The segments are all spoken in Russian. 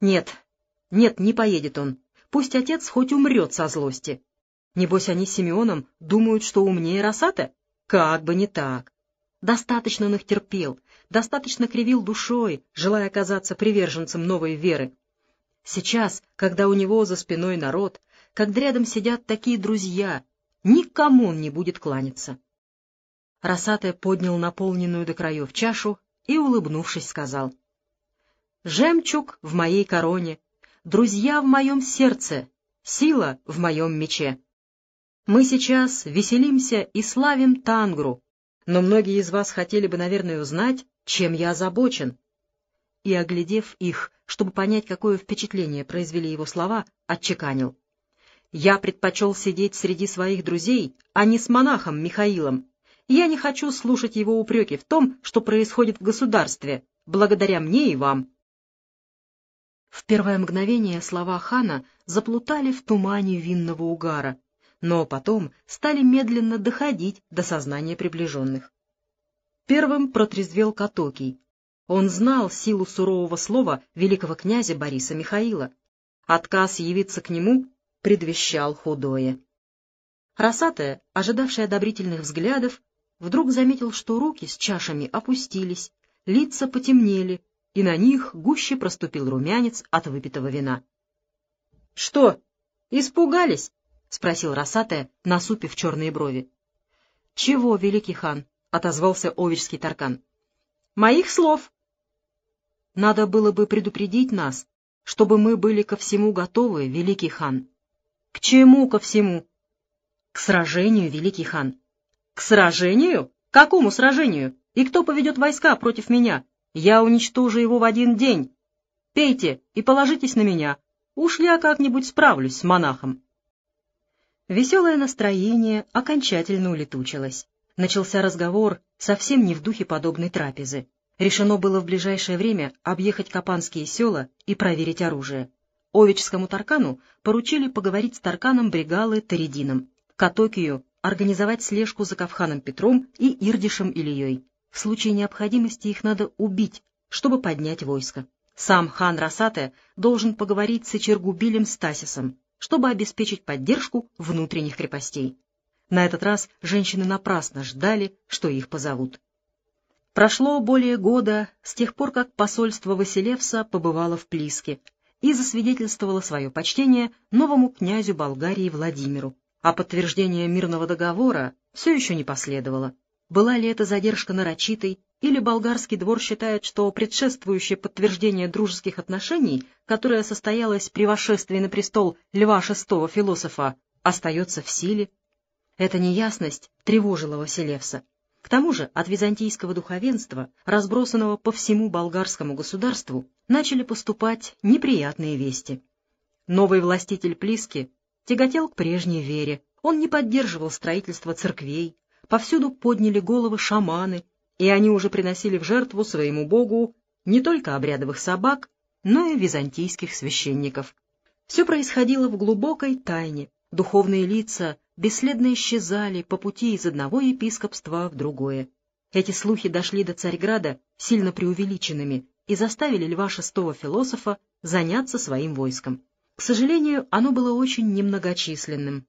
Нет, нет, не поедет он. Пусть отец хоть умрет со злости. Небось, они с Симеоном думают, что умнее Росата? Как бы не так. Достаточно он их терпел, достаточно кривил душой, желая оказаться приверженцем новой веры. Сейчас, когда у него за спиной народ, когда рядом сидят такие друзья, никому он не будет кланяться. Росатая поднял наполненную до краев чашу и, улыбнувшись, сказал. — Жемчуг в моей короне, друзья в моем сердце, сила в моем мече. Мы сейчас веселимся и славим Тангру, но многие из вас хотели бы, наверное, узнать, чем я озабочен. И, оглядев их, чтобы понять, какое впечатление произвели его слова, отчеканил. Я предпочел сидеть среди своих друзей, а не с монахом Михаилом. Я не хочу слушать его упреки в том, что происходит в государстве, благодаря мне и вам. В первое мгновение слова хана заплутали в тумане винного угара, но потом стали медленно доходить до сознания приближенных. Первым протрезвел Катокий. Он знал силу сурового слова великого князя Бориса Михаила. Отказ явиться к нему предвещал худое. Росатая, ожидавшая одобрительных взглядов, вдруг заметил, что руки с чашами опустились, лица потемнели, и на них гуще проступил румянец от выпитого вина. — Что, испугались? — спросил Росатая, насупив черные брови. — Чего, великий хан? — отозвался овечский таркан. — Моих слов. — Надо было бы предупредить нас, чтобы мы были ко всему готовы, великий хан. — К чему ко всему? — К сражению, великий хан. — К сражению? Какому сражению? И кто поведет войска против меня? Я уничтожу его в один день. Пейте и положитесь на меня. Уж я как-нибудь справлюсь с монахом. Веселое настроение окончательно улетучилось. Начался разговор совсем не в духе подобной трапезы. Решено было в ближайшее время объехать Капанские села и проверить оружие. Овечскому Таркану поручили поговорить с Тарканом Бригалы Таридином, Катокию организовать слежку за Кавханом Петром и Ирдишем Ильей. В случае необходимости их надо убить, чтобы поднять войско. Сам хан Расате должен поговорить с Ичергубилем Стасисом, чтобы обеспечить поддержку внутренних крепостей. На этот раз женщины напрасно ждали, что их позовут. Прошло более года с тех пор, как посольство Василевса побывало в Плиске и засвидетельствовало свое почтение новому князю Болгарии Владимиру, а подтверждение мирного договора все еще не последовало. Была ли эта задержка нарочитой, или болгарский двор считает, что предшествующее подтверждение дружеских отношений, которое состоялось при вошествии на престол Льва VI философа, остается в силе? Эта неясность тревожила Василевса. К тому же от византийского духовенства, разбросанного по всему болгарскому государству, начали поступать неприятные вести. Новый властитель Плиски тяготел к прежней вере, он не поддерживал строительство церквей, повсюду подняли головы шаманы, и они уже приносили в жертву своему богу не только обрядовых собак, но и византийских священников. Все происходило в глубокой тайне, духовные лица бесследно исчезали по пути из одного епископства в другое. Эти слухи дошли до Царьграда сильно преувеличенными и заставили Льва VI философа заняться своим войском. К сожалению, оно было очень немногочисленным.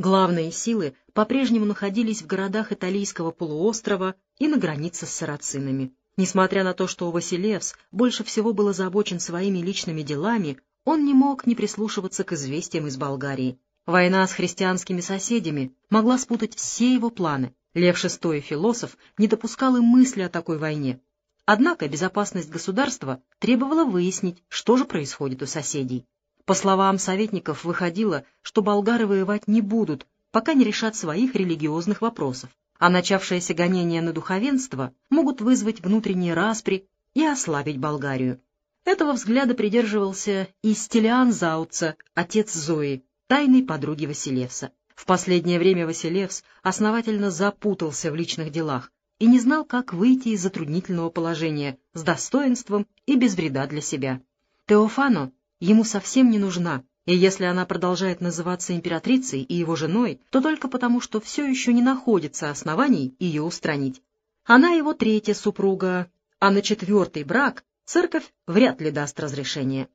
Главные силы по-прежнему находились в городах Италийского полуострова и на границе с сарацинами. Несмотря на то, что Василевс больше всего был озабочен своими личными делами, он не мог не прислушиваться к известиям из Болгарии. Война с христианскими соседями могла спутать все его планы. Лев VI философ не допускал и мысли о такой войне. Однако безопасность государства требовала выяснить, что же происходит у соседей. По словам советников, выходило, что болгары воевать не будут, пока не решат своих религиозных вопросов, а начавшиеся гонения на духовенство могут вызвать внутренние распри и ослабить Болгарию. Этого взгляда придерживался и Стелиан Зауца, отец Зои, тайной подруги Василевса. В последнее время Василевс основательно запутался в личных делах и не знал, как выйти из затруднительного положения с достоинством и без вреда для себя. Теофано ему совсем не нужна, и если она продолжает называться императрицей и его женой, то только потому, что все еще не находится оснований ее устранить. Она его третья супруга, а на четвертый брак церковь вряд ли даст разрешение.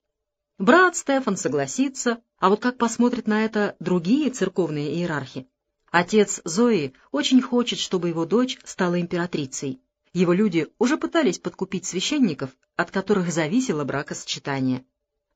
Брат Стефан согласится, а вот как посмотрят на это другие церковные иерархи? Отец Зои очень хочет, чтобы его дочь стала императрицей. Его люди уже пытались подкупить священников, от которых зависело бракосочетание.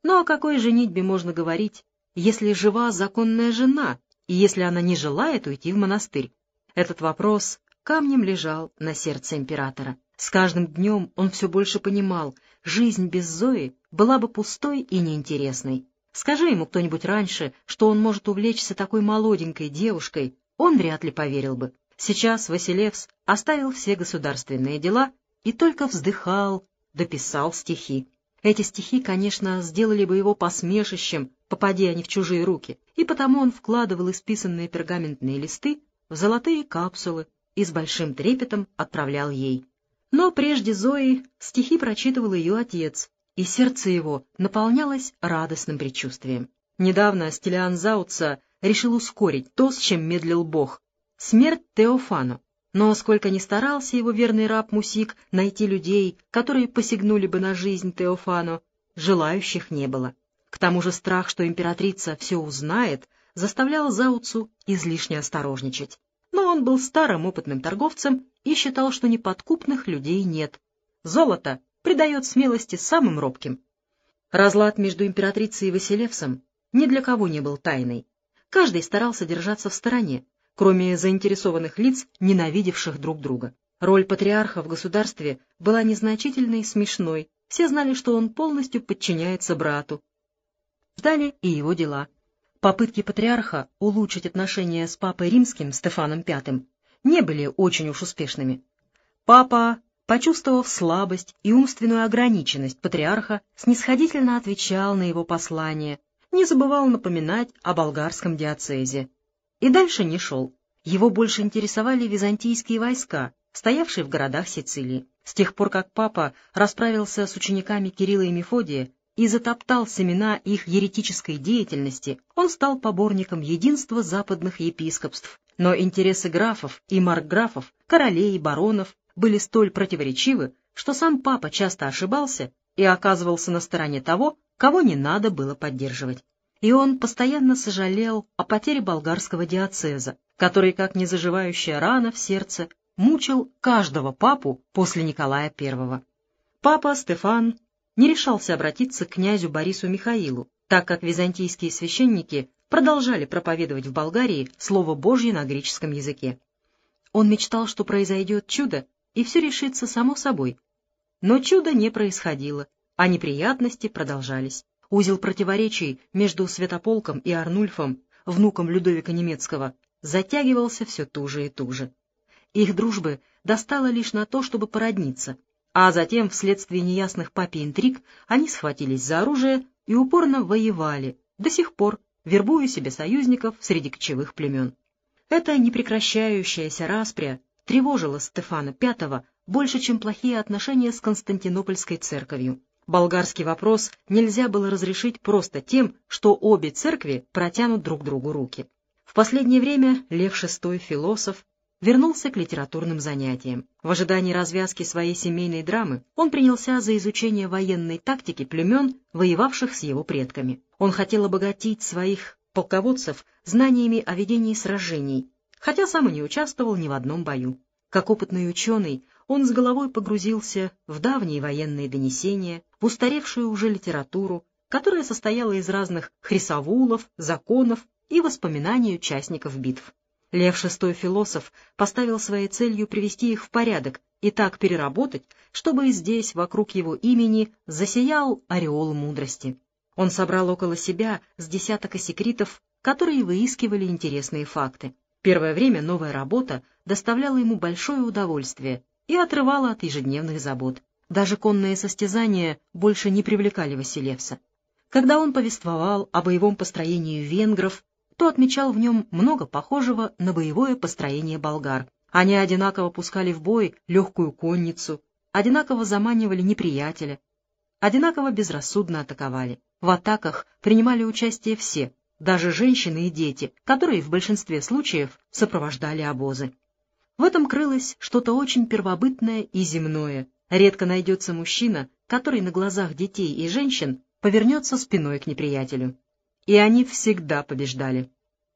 Но о какой женитьбе можно говорить, если жива законная жена, и если она не желает уйти в монастырь? Этот вопрос камнем лежал на сердце императора. С каждым днем он все больше понимал, жизнь без Зои была бы пустой и неинтересной. Скажи ему кто-нибудь раньше, что он может увлечься такой молоденькой девушкой, он вряд ли поверил бы. Сейчас Василевс оставил все государственные дела и только вздыхал, дописал стихи. Эти стихи, конечно, сделали бы его посмешищем, попади они в чужие руки, и потому он вкладывал исписанные пергаментные листы в золотые капсулы и с большим трепетом отправлял ей. Но прежде Зои стихи прочитывал ее отец, и сердце его наполнялось радостным предчувствием. Недавно Стилиан Заутца решил ускорить то, с чем медлил Бог — смерть Теофану. Но сколько ни старался его верный раб Мусик найти людей, которые посягнули бы на жизнь Теофану, желающих не было. К тому же страх, что императрица все узнает, заставлял Зауцу излишне осторожничать но он был старым опытным торговцем и считал, что неподкупных людей нет. Золото придает смелости самым робким. Разлад между императрицей и Василевсом ни для кого не был тайной. Каждый старался держаться в стороне, кроме заинтересованных лиц, ненавидевших друг друга. Роль патриарха в государстве была незначительной и смешной. Все знали, что он полностью подчиняется брату. Ждали и его дела. Попытки патриарха улучшить отношения с папой римским Стефаном V не были очень уж успешными. Папа, почувствовав слабость и умственную ограниченность патриарха, снисходительно отвечал на его послание, не забывал напоминать о болгарском диацезе. И дальше не шел. Его больше интересовали византийские войска, стоявшие в городах Сицилии. С тех пор, как папа расправился с учениками Кирилла и Мефодия и затоптал семена их еретической деятельности, он стал поборником единства западных епископств. Но интересы графов и маркграфов, королей и баронов были столь противоречивы, что сам папа часто ошибался и оказывался на стороне того, кого не надо было поддерживать. И он постоянно сожалел о потере болгарского диацеза, который, как незаживающая рана в сердце, мучил каждого папу после Николая I. Папа Стефан не решался обратиться к князю Борису Михаилу, так как византийские священники продолжали проповедовать в Болгарии Слово Божье на греческом языке. Он мечтал, что произойдет чудо, и все решится само собой. Но чудо не происходило, а неприятности продолжались. Узел противоречий между Святополком и Арнульфом, внуком Людовика Немецкого, затягивался все туже и туже. Их дружбы достало лишь на то, чтобы породниться — а затем, вследствие неясных папе интриг, они схватились за оружие и упорно воевали, до сих пор вербуя себе союзников среди кочевых племен. Эта непрекращающаяся распря тревожила Стефана V больше, чем плохие отношения с Константинопольской церковью. Болгарский вопрос нельзя было разрешить просто тем, что обе церкви протянут друг другу руки. В последнее время Лев VI, философ, вернулся к литературным занятиям. В ожидании развязки своей семейной драмы он принялся за изучение военной тактики племен, воевавших с его предками. Он хотел обогатить своих полководцев знаниями о ведении сражений, хотя сам и не участвовал ни в одном бою. Как опытный ученый, он с головой погрузился в давние военные донесения, в устаревшую уже литературу, которая состояла из разных хрисовулов, законов и воспоминаний участников битв. Лев VI философ поставил своей целью привести их в порядок и так переработать, чтобы здесь, вокруг его имени, засиял ореол мудрости. Он собрал около себя с десяток секретов, которые выискивали интересные факты. Первое время новая работа доставляла ему большое удовольствие и отрывала от ежедневных забот. Даже конные состязания больше не привлекали Василевса. Когда он повествовал о боевом построении венгров то отмечал в нем много похожего на боевое построение болгар. Они одинаково пускали в бой легкую конницу, одинаково заманивали неприятеля, одинаково безрассудно атаковали. В атаках принимали участие все, даже женщины и дети, которые в большинстве случаев сопровождали обозы. В этом крылось что-то очень первобытное и земное. Редко найдется мужчина, который на глазах детей и женщин повернется спиной к неприятелю. И они всегда побеждали.